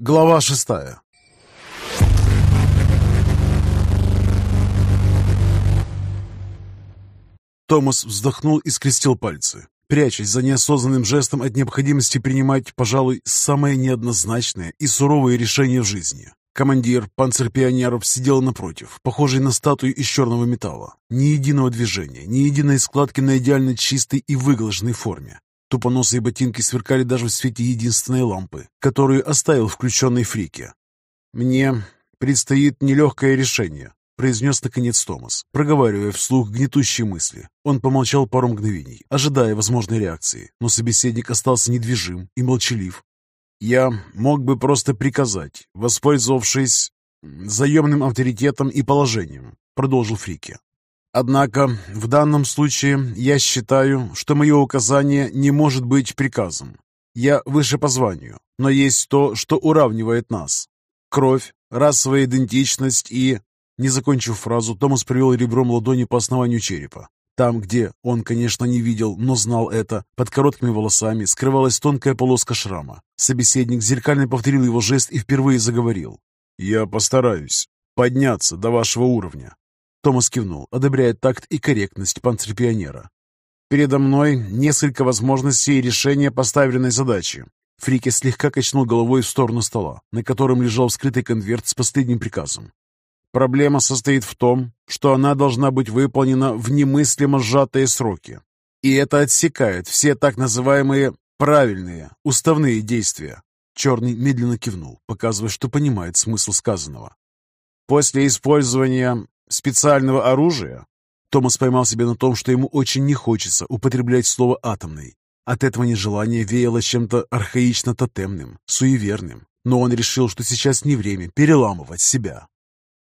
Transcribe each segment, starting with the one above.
Глава шестая Томас вздохнул и скрестил пальцы, прячась за неосознанным жестом от необходимости принимать, пожалуй, самое неоднозначное и суровое решение в жизни. Командир панцерпионеров сидел напротив, похожий на статую из черного металла. Ни единого движения, ни единой складки на идеально чистой и выглаженной форме. Тупоносые ботинки сверкали даже в свете единственной лампы, которую оставил включенной фрике. «Мне предстоит нелегкое решение», — произнес наконец Томас, проговаривая вслух гнетущие мысли. Он помолчал пару мгновений, ожидая возможной реакции, но собеседник остался недвижим и молчалив. «Я мог бы просто приказать, воспользовавшись заемным авторитетом и положением», — продолжил Фрике. Однако в данном случае я считаю, что мое указание не может быть приказом. Я выше по званию, но есть то, что уравнивает нас. Кровь, расовая идентичность и... Не закончив фразу, Томас привел ребром ладони по основанию черепа. Там, где он, конечно, не видел, но знал это, под короткими волосами скрывалась тонкая полоска шрама. Собеседник зеркально повторил его жест и впервые заговорил. «Я постараюсь подняться до вашего уровня. Томас кивнул, одобряя такт и корректность панцерпионера. «Передо мной несколько возможностей решения поставленной задачи». Фрике слегка качнул головой в сторону стола, на котором лежал вскрытый конверт с последним приказом. «Проблема состоит в том, что она должна быть выполнена в немыслимо сжатые сроки. И это отсекает все так называемые правильные, уставные действия». Черный медленно кивнул, показывая, что понимает смысл сказанного. После использования специального оружия?» Томас поймал себя на том, что ему очень не хочется употреблять слово «атомный». От этого нежелания веяло чем-то архаично-тотемным, суеверным, но он решил, что сейчас не время переламывать себя.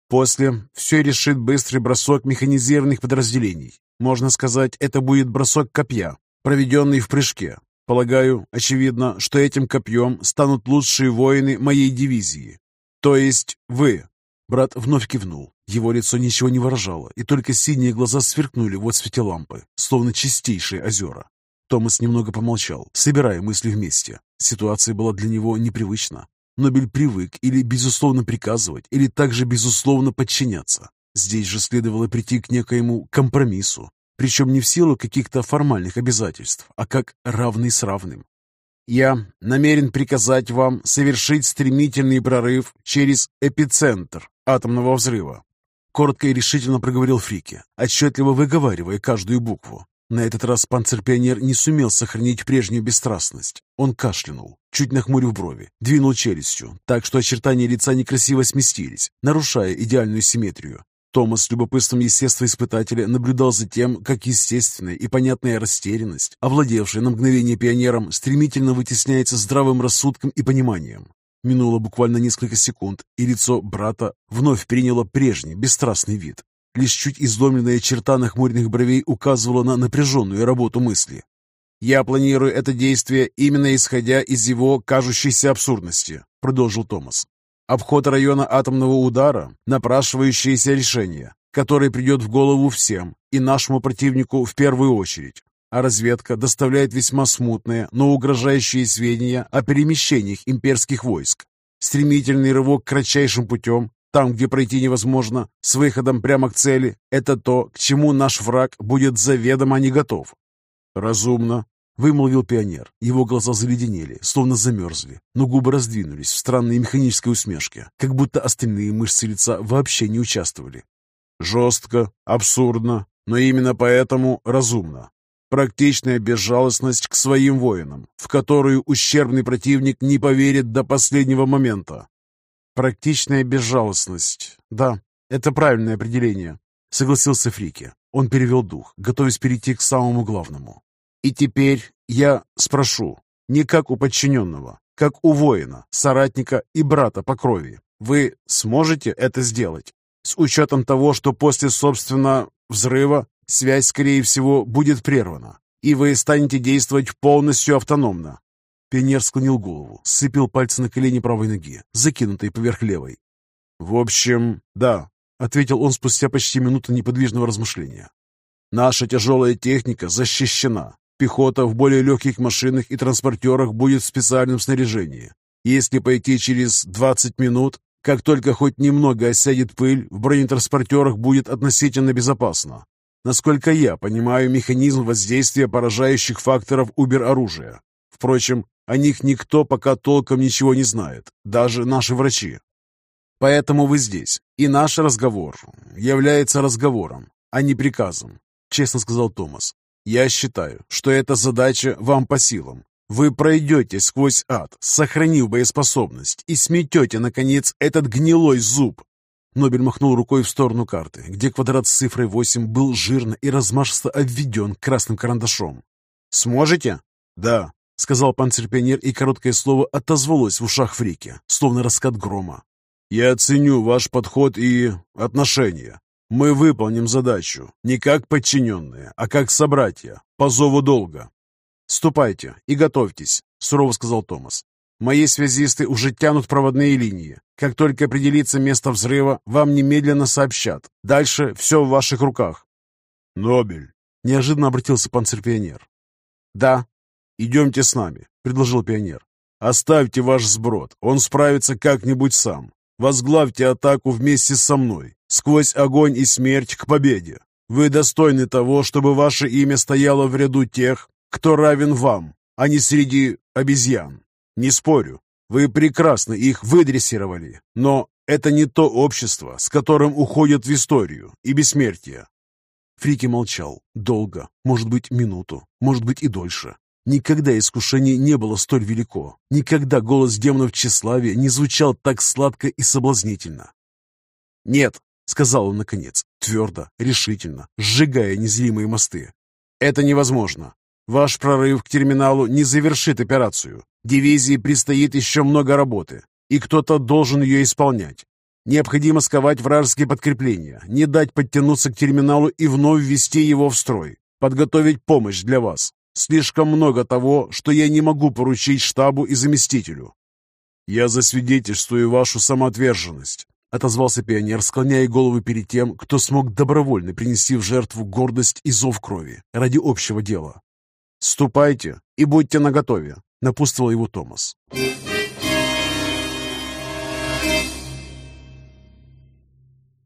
После все решит быстрый бросок механизированных подразделений. Можно сказать, это будет бросок копья, проведенный в прыжке. Полагаю, очевидно, что этим копьем станут лучшие воины моей дивизии. То есть вы, Брат вновь кивнул. Его лицо ничего не выражало, и только синие глаза сверкнули в отсвете лампы, словно чистейшие озера. Томас немного помолчал, собирая мысли вместе. Ситуация была для него непривычна. Нобель привык или безусловно приказывать, или также безусловно подчиняться. Здесь же следовало прийти к некоему компромиссу, причем не в силу каких-то формальных обязательств, а как равный с равным. Я намерен приказать вам совершить стремительный прорыв через эпицентр атомного взрыва. Коротко и решительно проговорил Фрике, отчетливо выговаривая каждую букву. На этот раз панцерпионер не сумел сохранить прежнюю бесстрастность. Он кашлянул, чуть нахмурив брови, двинул челюстью, так что очертания лица некрасиво сместились, нарушая идеальную симметрию. Томас с любопытством естествоиспытателя наблюдал за тем, как естественная и понятная растерянность, овладевшая на мгновение пионером, стремительно вытесняется здравым рассудком и пониманием. Минуло буквально несколько секунд, и лицо брата вновь приняло прежний, бесстрастный вид. Лишь чуть изломленная черта нахмуренных бровей указывала на напряженную работу мысли. «Я планирую это действие именно исходя из его кажущейся абсурдности», — продолжил Томас. Обход района атомного удара – напрашивающееся решение, которое придет в голову всем и нашему противнику в первую очередь. А разведка доставляет весьма смутные, но угрожающие сведения о перемещениях имперских войск. Стремительный рывок кратчайшим путем, там, где пройти невозможно, с выходом прямо к цели – это то, к чему наш враг будет заведомо не готов. Разумно, Вымолвил пионер. Его глаза заледенели, словно замерзли, но губы раздвинулись в странной механической усмешке, как будто остальные мышцы лица вообще не участвовали. Жестко, абсурдно, но именно поэтому разумно. Практичная безжалостность к своим воинам, в которую ущербный противник не поверит до последнего момента. Практичная безжалостность. Да, это правильное определение, согласился Фрики. Он перевел дух, готовясь перейти к самому главному. И теперь я спрошу, не как у подчиненного, как у воина, соратника и брата по крови. Вы сможете это сделать? С учетом того, что после, собственно, взрыва связь, скорее всего, будет прервана, и вы станете действовать полностью автономно. Пионер склонил голову, сцепил пальцы на колени правой ноги, закинутой поверх левой. «В общем, да», — ответил он спустя почти минуту неподвижного размышления. «Наша тяжелая техника защищена, Пехота в более легких машинах и транспортерах будет в специальном снаряжении. Если пойти через 20 минут, как только хоть немного осядет пыль, в бронетранспортерах будет относительно безопасно. Насколько я понимаю механизм воздействия поражающих факторов убер-оружия. Впрочем, о них никто пока толком ничего не знает, даже наши врачи. Поэтому вы здесь, и наш разговор является разговором, а не приказом, честно сказал Томас. Я считаю, что эта задача вам по силам. Вы пройдете сквозь ад, сохранив боеспособность, и сметете, наконец, этот гнилой зуб. Нобель махнул рукой в сторону карты, где квадрат с цифрой 8 был жирно и размашисто обведен красным карандашом. «Сможете?» «Да», — сказал панцирпионер, и короткое слово отозвалось в ушах Фрики, словно раскат грома. «Я оценю ваш подход и отношения. Мы выполним задачу не как подчиненные, а как собратья, по зову долга». «Ступайте и готовьтесь», — сурово сказал Томас. «Мои связисты уже тянут проводные линии. Как только определится место взрыва, вам немедленно сообщат. Дальше все в ваших руках». «Нобель», — неожиданно обратился панцирпионер. «Да». «Идемте с нами», — предложил пионер. «Оставьте ваш сброд, он справится как-нибудь сам. Возглавьте атаку вместе со мной, сквозь огонь и смерть к победе. Вы достойны того, чтобы ваше имя стояло в ряду тех, кто равен вам, а не среди обезьян. Не спорю, вы прекрасно их выдрессировали, но это не то общество, с которым уходят в историю и бессмертие. Фрики молчал. Долго, может быть, минуту, может быть и дольше. Никогда искушение не было столь велико. Никогда голос демонов тщеславия не звучал так сладко и соблазнительно. «Нет», — сказал он наконец, твердо, решительно, сжигая незримые мосты. «Это невозможно. Ваш прорыв к терминалу не завершит операцию. Дивизии предстоит еще много работы, и кто-то должен ее исполнять. Необходимо сковать вражеские подкрепления, не дать подтянуться к терминалу и вновь ввести его в строй, подготовить помощь для вас. Слишком много того, что я не могу поручить штабу и заместителю. Я засвидетельствую вашу самоотверженность, отозвался пионер, склоняя голову перед тем, кто смог добровольно принести в жертву гордость и зов крови ради общего дела. «Ступайте и будьте наготове», — напутствовал его Томас.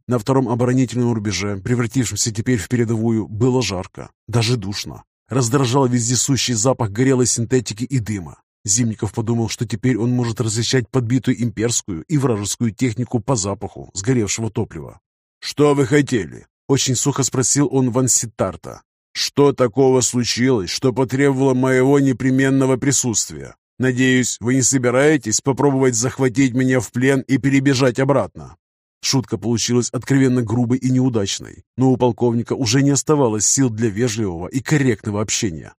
На втором оборонительном рубеже, превратившемся теперь в передовую, было жарко, даже душно. Раздражал вездесущий запах горелой синтетики и дыма. Зимников подумал, что теперь он может различать подбитую имперскую и вражескую технику по запаху сгоревшего топлива. «Что вы хотели?» — очень сухо спросил он Ван Ситтарта. «Что такого случилось, что потребовало моего непременного присутствия? Надеюсь, вы не собираетесь попробовать захватить меня в плен и перебежать обратно?» Шутка получилась откровенно грубой и неудачной, но у полковника уже не оставалось сил для вежливого и корректного общения.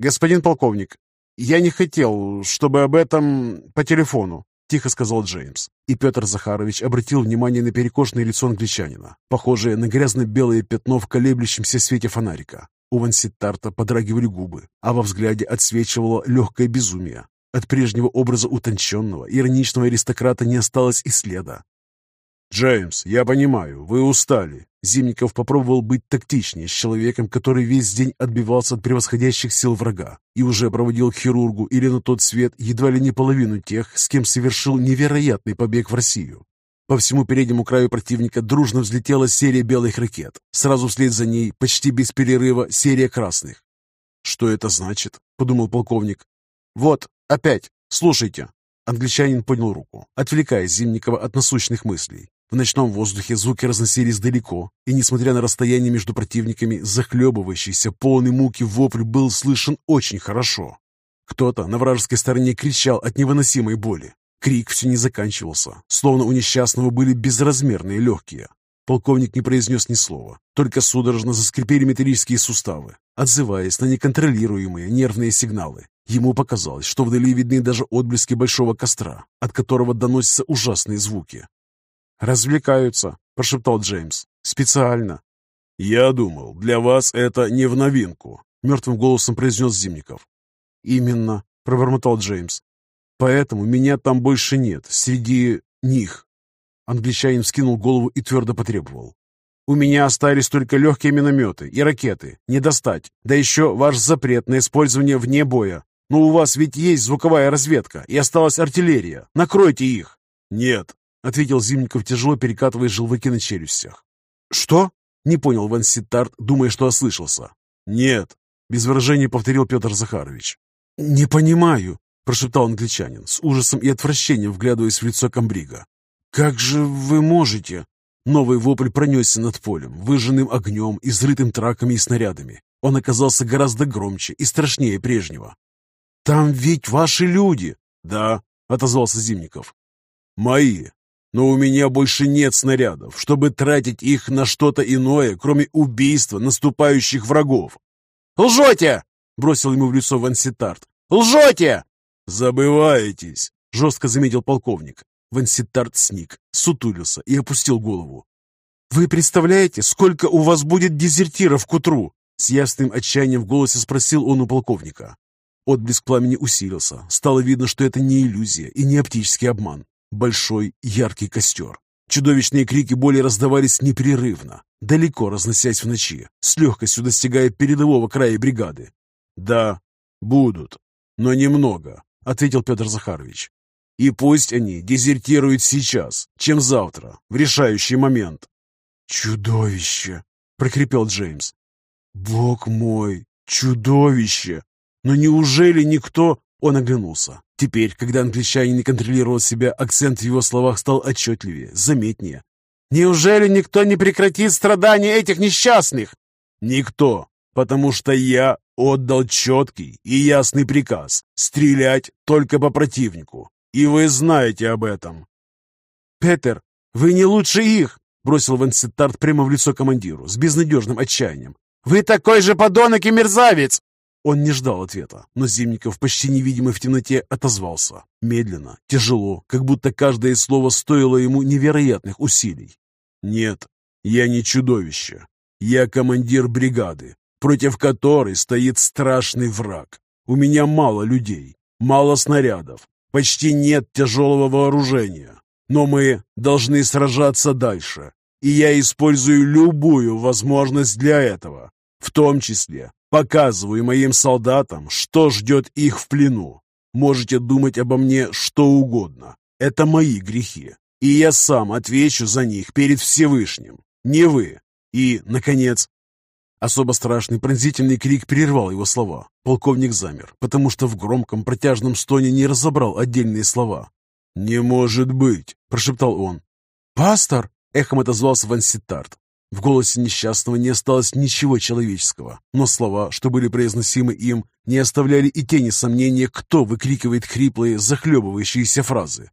«Господин полковник, я не хотел, чтобы об этом по телефону», — тихо сказал Джеймс. И Петр Захарович обратил внимание на перекошенное лицо англичанина, похожее на грязно-белое пятно в колеблющемся свете фонарика. У Ванситарта подрагивали губы, а во взгляде отсвечивало легкое безумие. От прежнего образа утонченного, ироничного аристократа не осталось и следа. «Джеймс, я понимаю, вы устали». Зимников попробовал быть тактичнее с человеком, который весь день отбивался от превосходящих сил врага и уже проводил хирургу или на тот свет едва ли не половину тех, с кем совершил невероятный побег в Россию. По всему переднему краю противника дружно взлетела серия белых ракет. Сразу вслед за ней, почти без перерыва, серия красных. «Что это значит?» — подумал полковник. «Вот, опять, слушайте». Англичанин поднял руку, отвлекая Зимникова от насущных мыслей. В ночном воздухе звуки разносились далеко, и, несмотря на расстояние между противниками, захлебывающийся, полный муки вопль был слышен очень хорошо. Кто-то на вражеской стороне кричал от невыносимой боли. Крик все не заканчивался, словно у несчастного были безразмерные легкие. Полковник не произнес ни слова, только судорожно заскрипели металлические суставы, отзываясь на неконтролируемые нервные сигналы. Ему показалось, что вдали видны даже отблески большого костра, от которого доносятся ужасные звуки. «Развлекаются», — прошептал Джеймс. «Специально». «Я думал, для вас это не в новинку», — мертвым голосом произнес Зимников. «Именно», — пробормотал Джеймс. «Поэтому меня там больше нет, среди них». Англичанин вскинул голову и твердо потребовал. «У меня остались только легкие минометы и ракеты. Не достать. Да еще ваш запрет на использование вне боя. Но у вас ведь есть звуковая разведка, и осталась артиллерия. Накройте их!» «Нет», — ответил Зимников, тяжело перекатывая желваки на челюстях. «Что?» — не понял Ван Ситарт, думая, что ослышался. «Нет», — без выражения повторил Петр Захарович. «Не понимаю», — прошептал англичанин, с ужасом и отвращением вглядываясь в лицо комбрига. «Как же вы можете?» Новый вопль пронесся над полем, выжженным огнем, изрытым траками и снарядами. Он оказался гораздо громче и страшнее прежнего. «Там ведь ваши люди!» «Да», — отозвался Зимников. «Мои. Но у меня больше нет снарядов, чтобы тратить их на что-то иное, кроме убийства наступающих врагов». «Лжете!» — бросил ему в лицо Ванситарт. «Лжете!» «Забываетесь!» — жестко заметил полковник. Ванситарт сник, сутулился и опустил голову. «Вы представляете, сколько у вас будет дезертиров к утру?» С ясным отчаянием в голосе спросил он у полковника. Отблеск пламени усилился. Стало видно, что это не иллюзия и не оптический обман. Большой, яркий костер. Чудовищные крики боли раздавались непрерывно, далеко разносясь в ночи, с легкостью достигая передового края бригады. «Да, будут, но немного», — ответил Петр Захарович. И пусть они дезертируют сейчас, чем завтра, в решающий момент. «Чудовище!» — прокрепел Джеймс. «Бог мой, чудовище! Но неужели никто...» Он оглянулся. Теперь, когда англичанин не контролировал себя, акцент в его словах стал отчетливее, заметнее. «Неужели никто не прекратит страдания этих несчастных?» «Никто, потому что я отдал четкий и ясный приказ стрелять только по противнику. И вы знаете об этом. Петер, вы не лучше их, бросил Вансеттарт прямо в лицо командиру с безнадежным отчаянием. Вы такой же подонок и мерзавец! Он не ждал ответа, но Зимников, почти невидимый в темноте, отозвался. Медленно, тяжело, как будто каждое слово стоило ему невероятных усилий. «Нет, я не чудовище. Я командир бригады, против которой стоит страшный враг. У меня мало людей, мало снарядов, Почти нет тяжелого вооружения, но мы должны сражаться дальше, и я использую любую возможность для этого, в том числе показываю моим солдатам, что ждет их в плену. Можете думать обо мне что угодно. Это мои грехи, и я сам отвечу за них перед Всевышним, не вы. И, наконец, Особо страшный пронзительный крик прервал его слова. Полковник замер, потому что в громком протяжном стоне не разобрал отдельные слова. «Не может быть!» – прошептал он. «Пастор!» – эхом отозвался Ван Ситарт. В голосе несчастного не осталось ничего человеческого, но слова, что были произносимы им, не оставляли и тени сомнения, кто выкрикивает хриплые, захлебывающиеся фразы.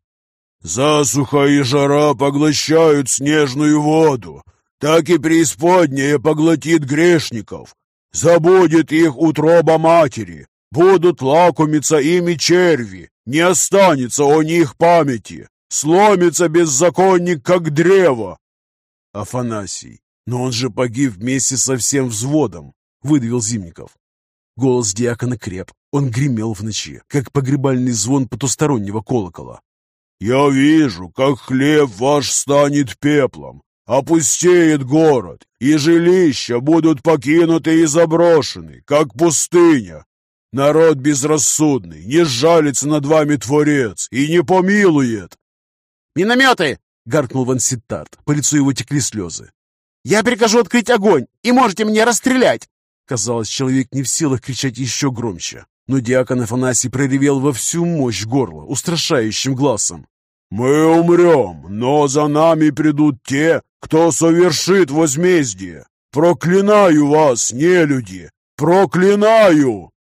«Засуха и жара поглощают снежную воду, так и преисподняя поглотит грешников, забудет их утроба матери, будут лакомиться ими черви, не останется о них памяти, сломится беззаконник, как древо. Афанасий, но он же погиб вместе со всем взводом, выдавил Зимников. Голос диакона креп, он гремел в ночи, как погребальный звон потустороннего колокола. «Я вижу, как хлеб ваш станет пеплом, Опустеет город, и жилища будут покинуты и заброшены, как пустыня. Народ безрассудный, не жалится над вами Творец и не помилует. «Минометы!» — гаркнул Ван Ситтарт. По лицу его текли слезы. «Я прикажу открыть огонь, и можете меня расстрелять!» Казалось, человек не в силах кричать еще громче. Но диакон Афанасий проревел во всю мощь горла, устрашающим глазом. «Мы умрем, но за нами придут те, кто совершит возмездие. Проклинаю вас, нелюди! Проклинаю!»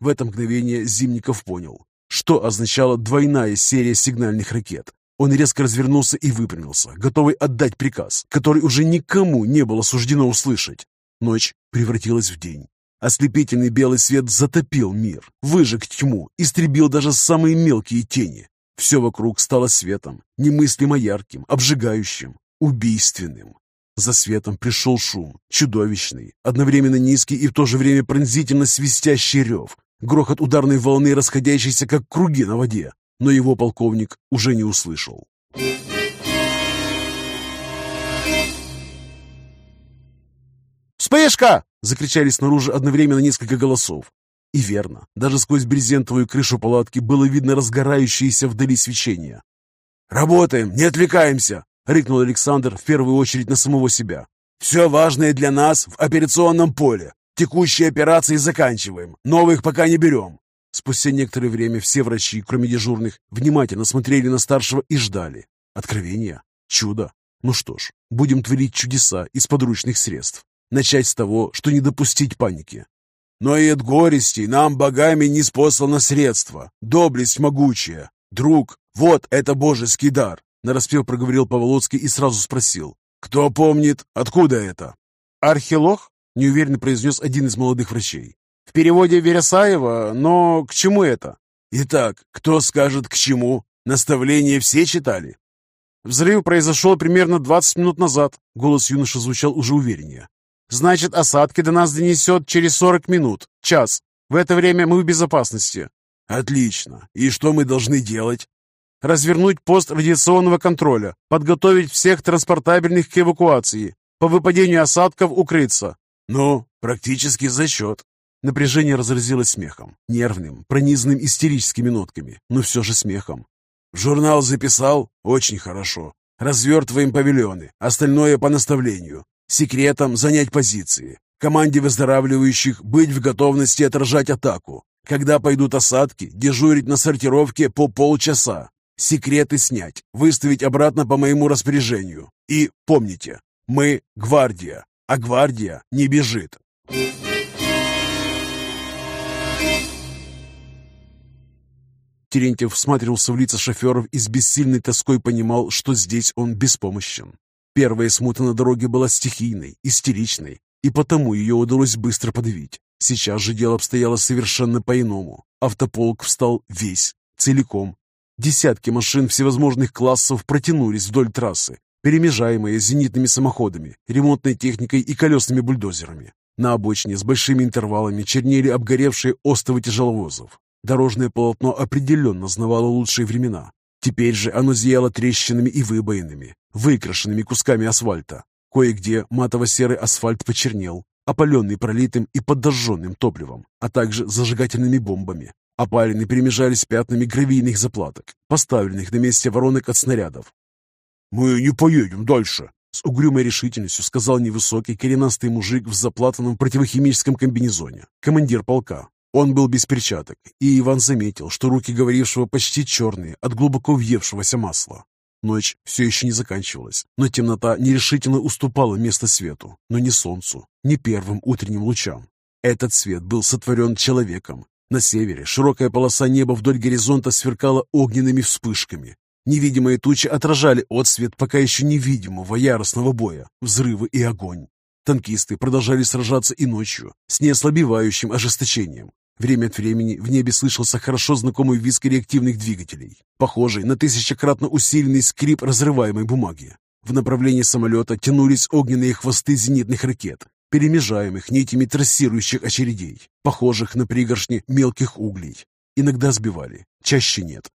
В это мгновение Зимников понял, что означала двойная серия сигнальных ракет. Он резко развернулся и выпрямился, готовый отдать приказ, который уже никому не было суждено услышать. Ночь превратилась в день. Ослепительный белый свет затопил мир, выжег тьму, истребил даже самые мелкие тени. Все вокруг стало светом, немыслимо ярким, обжигающим, убийственным. За светом пришел шум, чудовищный, одновременно низкий и в то же время пронзительно свистящий рев, грохот ударной волны, расходящейся как круги на воде. Но его полковник уже не услышал. «Вспышка!» — закричали снаружи одновременно несколько голосов. И верно, даже сквозь брезентовую крышу палатки было видно разгорающееся вдали свечение. «Работаем, не отвлекаемся!» — рыкнул Александр в первую очередь на самого себя. «Все важное для нас в операционном поле. Текущие операции заканчиваем, новых пока не берем». Спустя некоторое время все врачи, кроме дежурных, внимательно смотрели на старшего и ждали. Откровения? Чудо? Ну что ж, будем творить чудеса из подручных средств. Начать с того, что не допустить паники. Но и от горести нам богами не спослано средство, доблесть могучая. Друг, вот это божеский дар, нараспев проговорил Павлоцкий и сразу спросил. Кто помнит, откуда это? Архилох? Неуверенно произнес один из молодых врачей. В переводе Вересаева, но к чему это? Итак, кто скажет к чему? Наставления все читали? Взрыв произошел примерно 20 минут назад. Голос юноши звучал уже увереннее. Значит, осадки до нас донесет через 40 минут, час. В это время мы в безопасности. Отлично. И что мы должны делать? Развернуть пост радиационного контроля, подготовить всех транспортабельных к эвакуации, по выпадению осадков укрыться. Ну, практически за счет. Напряжение разразилось смехом, нервным, пронизанным истерическими нотками, но все же смехом. Журнал записал? Очень хорошо. Развертываем павильоны, остальное по наставлению. Секретом занять позиции. Команде выздоравливающих быть в готовности отражать атаку. Когда пойдут осадки, дежурить на сортировке по полчаса. Секреты снять, выставить обратно по моему распоряжению. И помните, мы гвардия, а гвардия не бежит. Терентьев всматривался в лица шоферов и с бессильной тоской понимал, что здесь он беспомощен. Первая смута на дороге была стихийной, истеричной, и потому ее удалось быстро подавить. Сейчас же дело обстояло совершенно по-иному. Автополк встал весь, целиком. Десятки машин всевозможных классов протянулись вдоль трассы, перемежаемые зенитными самоходами, ремонтной техникой и колесными бульдозерами. На обочине с большими интервалами чернели обгоревшие остовы тяжеловозов. Дорожное полотно определенно знавало лучшие времена. Теперь же оно зияло трещинами и выбоинами, выкрашенными кусками асфальта. Кое-где матово-серый асфальт почернел, опаленный пролитым и подожженным топливом, а также зажигательными бомбами. Опалины перемежались пятнами гравийных заплаток, поставленных на месте воронок от снарядов. «Мы не поедем дальше», — с угрюмой решительностью сказал невысокий коренастый мужик в заплатанном противохимическом комбинезоне, командир полка, он был без перчаток, и Иван заметил, что руки говорившего почти черные от глубоко въевшегося масла. Ночь все еще не заканчивалась, но темнота нерешительно уступала место свету, но не солнцу, не первым утренним лучам. Этот свет был сотворен человеком. На севере широкая полоса неба вдоль горизонта сверкала огненными вспышками. Невидимые тучи отражали отсвет пока еще невидимого яростного боя, взрывы и огонь. Танкисты продолжали сражаться и ночью, с неослабевающим ожесточением. Время от времени в небе слышался хорошо знакомый визг реактивных двигателей, похожий на тысячекратно усиленный скрип разрываемой бумаги. В направлении самолета тянулись огненные хвосты зенитных ракет, перемежаемых нитями трассирующих очередей, похожих на пригоршни мелких углей. Иногда сбивали, чаще нет.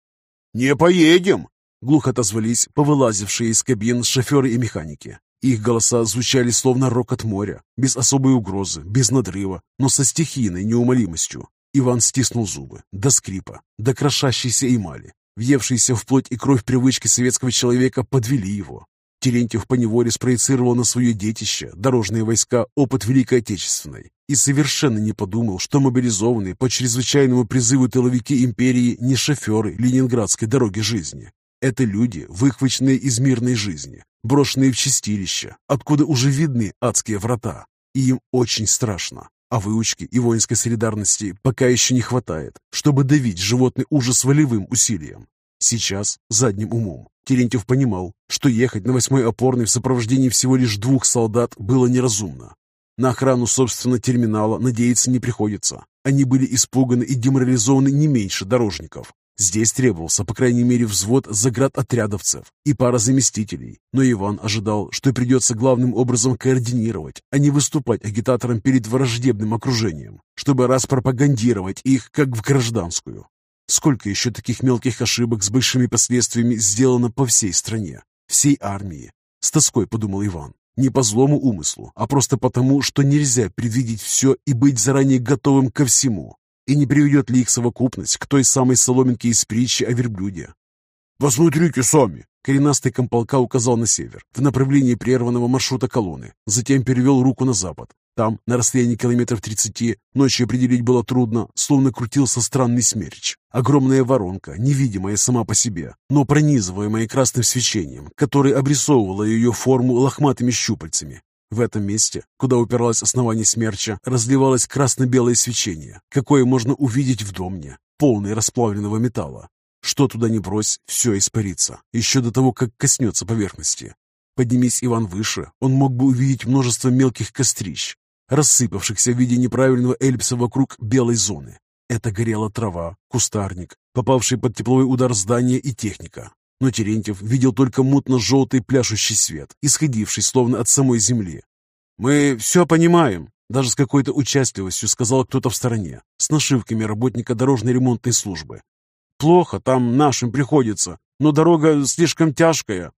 «Не поедем!» — глухо отозвались повылазившие из кабин шоферы и механики. Их голоса звучали словно рокот моря, без особой угрозы, без надрыва, но со стихийной неумолимостью. Иван стиснул зубы, до скрипа, до крошащейся эмали. Въевшиеся в плоть и кровь привычки советского человека подвели его. Терентьев поневоле спроецировал на свое детище, дорожные войска, опыт Великой Отечественной и совершенно не подумал, что мобилизованные по чрезвычайному призыву тыловики империи не шоферы ленинградской дороги жизни. Это люди, выхваченные из мирной жизни, брошенные в чистилище, откуда уже видны адские врата. И им очень страшно. А выучки и воинской солидарности пока еще не хватает, чтобы давить животный ужас волевым усилием. Сейчас, задним умом, Терентьев понимал, что ехать на восьмой опорной в сопровождении всего лишь двух солдат было неразумно. На охрану, собственно, терминала надеяться не приходится. Они были испуганы и деморализованы не меньше дорожников. Здесь требовался, по крайней мере, взвод заградотрядовцев и пара заместителей, но Иван ожидал, что придется главным образом координировать, а не выступать агитатором перед враждебным окружением, чтобы распропагандировать их, как в гражданскую. Сколько еще таких мелких ошибок с большими последствиями сделано по всей стране, всей армии? С тоской подумал Иван. Не по злому умыслу, а просто потому, что нельзя предвидеть все и быть заранее готовым ко всему. И не приведет ли их совокупность к той самой соломинке из притчи о верблюде. «Посмотрите сами!» Коренастый комполка указал на север, в направлении прерванного маршрута колонны, затем перевел руку на запад. Там, на расстоянии километров 30, ночью определить было трудно, словно крутился странный смерч. Огромная воронка, невидимая сама по себе, но пронизываемая красным свечением, которое обрисовывало ее форму лохматыми щупальцами. В этом месте, куда упиралось основание смерча, разливалось красно-белое свечение, какое можно увидеть в домне, полный расплавленного металла. Что туда ни брось, все испарится, еще до того, как коснется поверхности. Поднимись Иван выше, он мог бы увидеть множество мелких кострищ, рассыпавшихся в виде неправильного эллипса вокруг белой зоны. Это горела трава, кустарник, попавший под тепловой удар здания и техника. Но Терентьев видел только мутно-желтый пляшущий свет, исходивший словно от самой земли. «Мы все понимаем», — даже с какой-то участливостью сказал кто-то в стороне, с нашивками работника дорожной ремонтной службы. Плохо там нашим приходится, но дорога слишком тяжкая».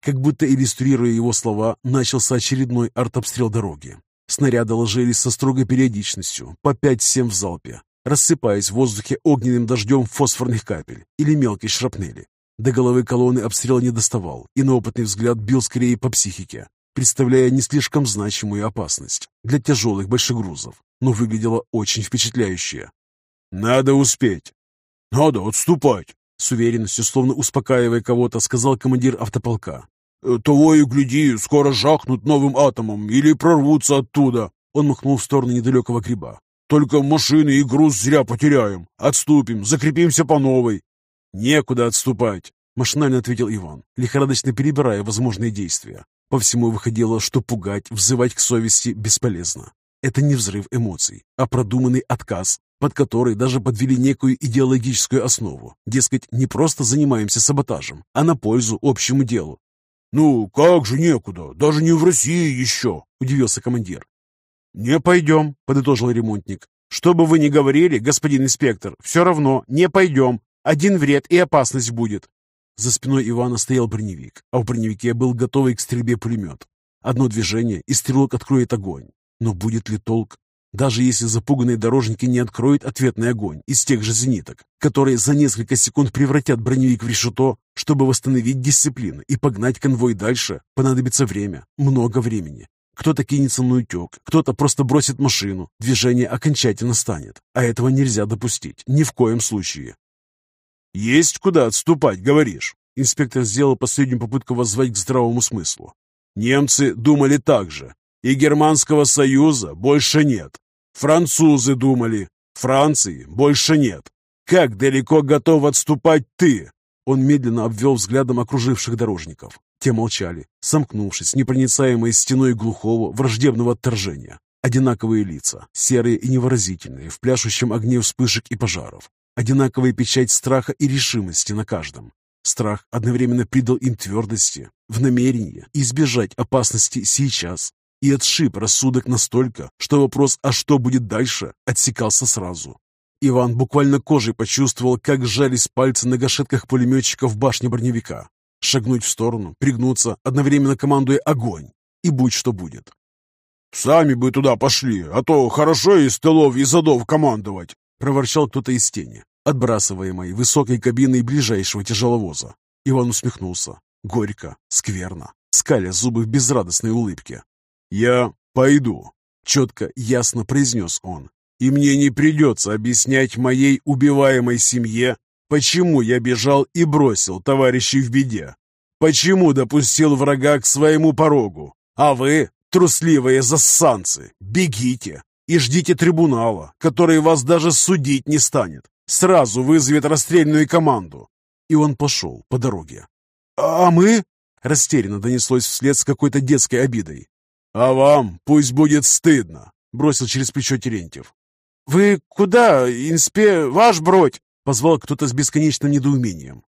Как будто иллюстрируя его слова, начался очередной артобстрел дороги. Снаряды ложились со строгой периодичностью, по 5-7 в залпе, рассыпаясь в воздухе огненным дождем фосфорных капель или мелкой шрапнели. До головы колонны обстрел не доставал, и на опытный взгляд бил скорее по психике, представляя не слишком значимую опасность для тяжелых большегрузов, но выглядело очень впечатляюще. «Надо успеть!» «Надо отступать!» С уверенностью, словно успокаивая кого-то, сказал командир автополка. «Э, «Того и гляди, скоро жахнут новым атомом или прорвутся оттуда!» Он махнул в сторону недалекого гриба. «Только машины и груз зря потеряем. Отступим, закрепимся по новой». «Некуда отступать», — машинально ответил Иван, лихорадочно перебирая возможные действия. По всему выходило, что пугать, взывать к совести бесполезно. Это не взрыв эмоций, а продуманный отказ под который даже подвели некую идеологическую основу. Дескать, не просто занимаемся саботажем, а на пользу общему делу. «Ну, как же некуда? Даже не в России еще!» – удивился командир. «Не пойдем», – подытожил ремонтник. «Что бы вы ни говорили, господин инспектор, все равно не пойдем. Один вред и опасность будет». За спиной Ивана стоял броневик, а в броневике был готовый к стрельбе пулемет. Одно движение, и стрелок откроет огонь. Но будет ли толк? Даже если запуганные дорожники не откроют ответный огонь из тех же зениток, которые за несколько секунд превратят броневик в решето, чтобы восстановить дисциплину и погнать конвой дальше, понадобится время, много времени. Кто-то кинется на утек, кто-то просто бросит машину, движение окончательно станет, а этого нельзя допустить, ни в коем случае. «Есть куда отступать, говоришь?» Инспектор сделал последнюю попытку воззвать к здравому смыслу. «Немцы думали так же, и Германского союза больше нет. Французы думали, Франции больше нет. Как далеко готов отступать ты?» Он медленно обвел взглядом окруживших дорожников. Те молчали, сомкнувшись непроницаемой стеной глухого, враждебного отторжения. Одинаковые лица, серые и невыразительные, в пляшущем огне вспышек и пожаров. Одинаковая печать страха и решимости на каждом. Страх одновременно придал им твердости, в намерении избежать опасности сейчас, и отшиб рассудок настолько, что вопрос «а что будет дальше?» отсекался сразу. Иван буквально кожей почувствовал, как сжались пальцы на гашетках пулеметчика в башне броневика. Шагнуть в сторону, пригнуться, одновременно командуя «огонь!» И будь что будет. «Сами бы туда пошли, а то хорошо из тылов и задов командовать!» Проворчал кто-то из тени, отбрасываемой высокой кабиной ближайшего тяжеловоза. Иван усмехнулся. Горько, скверно, скаля зубы в безрадостной улыбке. «Я пойду», — четко, ясно произнес он. «И мне не придется объяснять моей убиваемой семье, почему я бежал и бросил товарищей в беде, почему допустил врага к своему порогу, а вы, трусливые зассанцы, бегите и ждите трибунала, который вас даже судить не станет, сразу вызовет расстрельную команду». И он пошел по дороге. «А мы?» — растерянно донеслось вслед с какой-то детской обидой. «А вам пусть будет стыдно», — бросил через плечо Терентьев. «Вы куда, инспе... ваш бродь?» — позвал кто-то с бесконечным недоумением.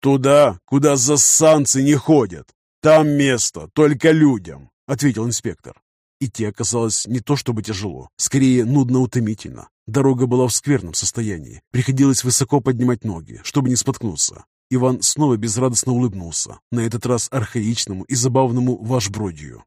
«Туда, куда зассанцы не ходят. Там место только людям», — ответил инспектор. Идти оказалось не то чтобы тяжело, скорее нудно-утомительно. Дорога была в скверном состоянии. Приходилось высоко поднимать ноги, чтобы не споткнуться. Иван снова безрадостно улыбнулся, на этот раз архаичному и забавному ваш бродью.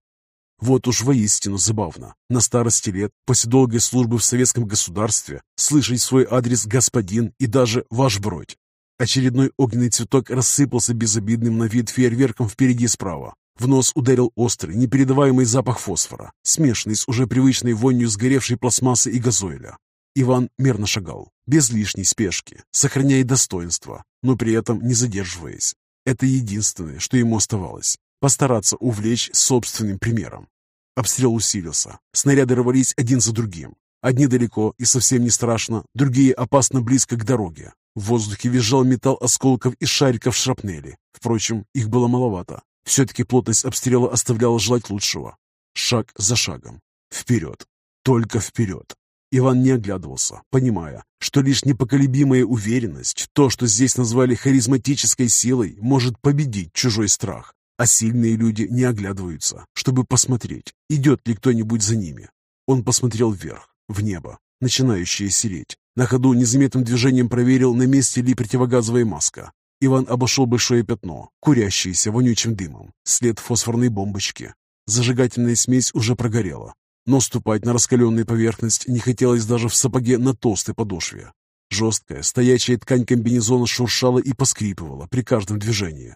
Вот уж воистину забавно. На старости лет, после долгой службы в советском государстве, слышать свой адрес «господин» и даже «ваш бродь». Очередной огненный цветок рассыпался безобидным на вид фейерверком впереди справа. В нос ударил острый, непередаваемый запах фосфора, смешанный с уже привычной вонью сгоревшей пластмассы и газоиля. Иван мерно шагал, без лишней спешки, сохраняя достоинство, но при этом не задерживаясь. Это единственное, что ему оставалось постараться увлечь собственным примером. Обстрел усилился. Снаряды рвались один за другим. Одни далеко и совсем не страшно, другие опасно близко к дороге. В воздухе визжал металл осколков и шариков шрапнели. Впрочем, их было маловато. Все-таки плотность обстрела оставляла желать лучшего. Шаг за шагом. Вперед. Только вперед. Иван не оглядывался, понимая, что лишь непоколебимая уверенность, то, что здесь назвали харизматической силой, может победить чужой страх. А сильные люди не оглядываются, чтобы посмотреть, идет ли кто-нибудь за ними. Он посмотрел вверх, в небо, начинающее сереть. На ходу незаметным движением проверил, на месте ли противогазовая маска. Иван обошел большое пятно, курящееся вонючим дымом, след фосфорной бомбочки. Зажигательная смесь уже прогорела, но ступать на раскаленную поверхность не хотелось даже в сапоге на толстой подошве. Жесткая, стоячая ткань комбинезона шуршала и поскрипывала при каждом движении.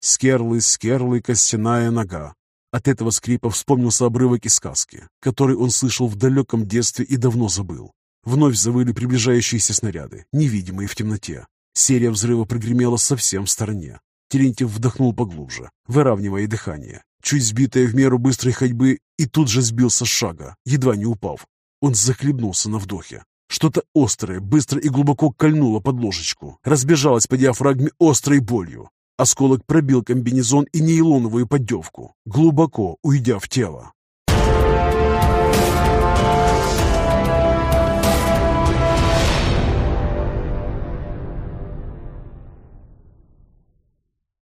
Скерлы, скерлы, костяная нога. От этого скрипа вспомнился обрывок из сказки, который он слышал в далеком детстве и давно забыл. Вновь завыли приближающиеся снаряды, невидимые в темноте. Серия взрыва прогремела совсем в стороне. Терентьев вдохнул поглубже, выравнивая дыхание. Чуть сбитая в меру быстрой ходьбы, и тут же сбился с шага, едва не упав. Он захлебнулся на вдохе. Что-то острое быстро и глубоко кольнуло под ложечку, разбежалось по диафрагме острой болью. Осколок пробил комбинезон и нейлоновую поддевку, глубоко уйдя в тело.